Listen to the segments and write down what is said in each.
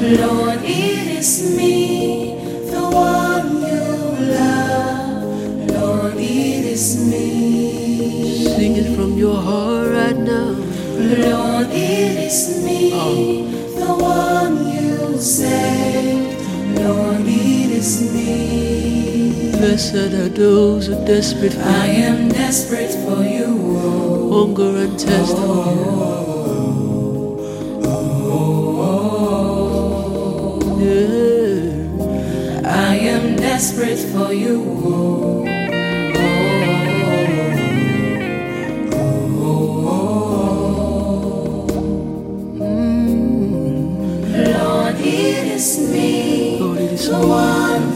Lord, it is me, the one you love. Lord, it is me. Sing it from your heart right now. Lord, it is me, oh. the one you say. Lord, it is me. Blessed are those who are desperate for I you. I am desperate for you. Oh. Hunger and thirst oh. Desperate for you. oh. Lord, it is me. Lord, it is me. one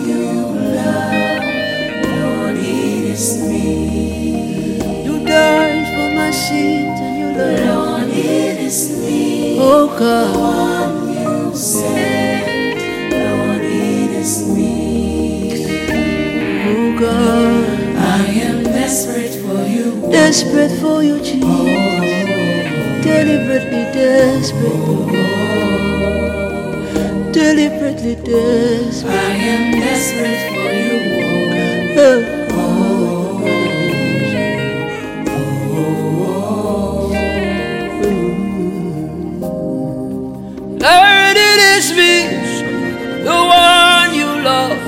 God, I am desperate for you. desperate for you, Jesus. Deliberately desperate. Deliberately desperate. I am desperate for you. Oh. Lord, it is me, the one you love.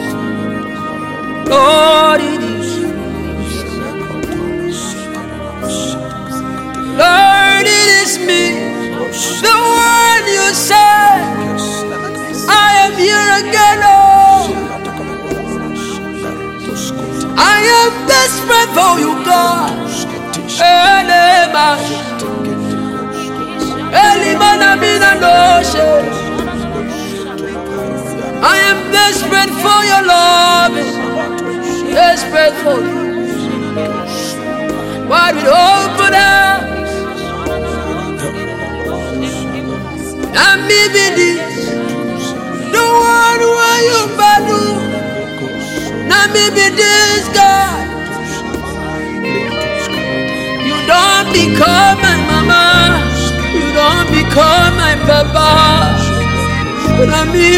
Lord, I am desperate for you, God. Elema, Elimana noshe. I am desperate for your love, desperate for you. Why would open up? And maybe Maybe this God. You don't become my mama. You don't become my papa. But I'm maybe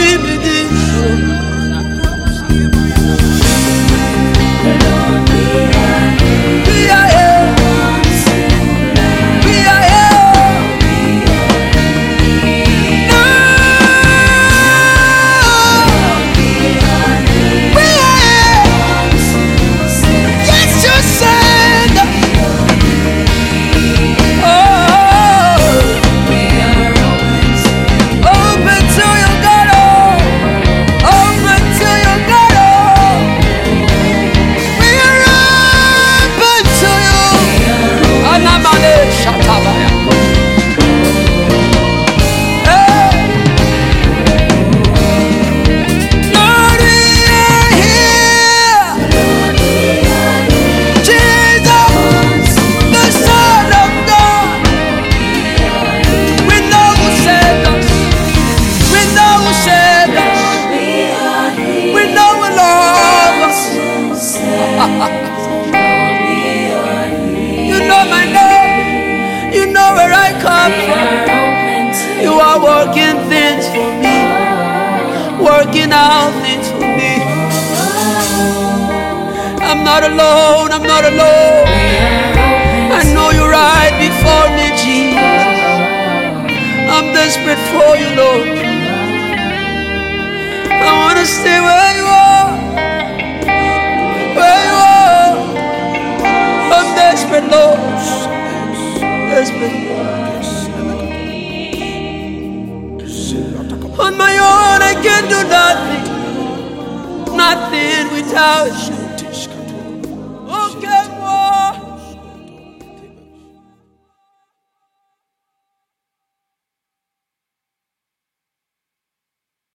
not alone. I'm not alone. I know you're right before me, Jesus. I'm desperate for you, Lord. I want to stay where you are. Where you are. I'm desperate, Lord. Desperate. On my own, I can do nothing. Nothing without you.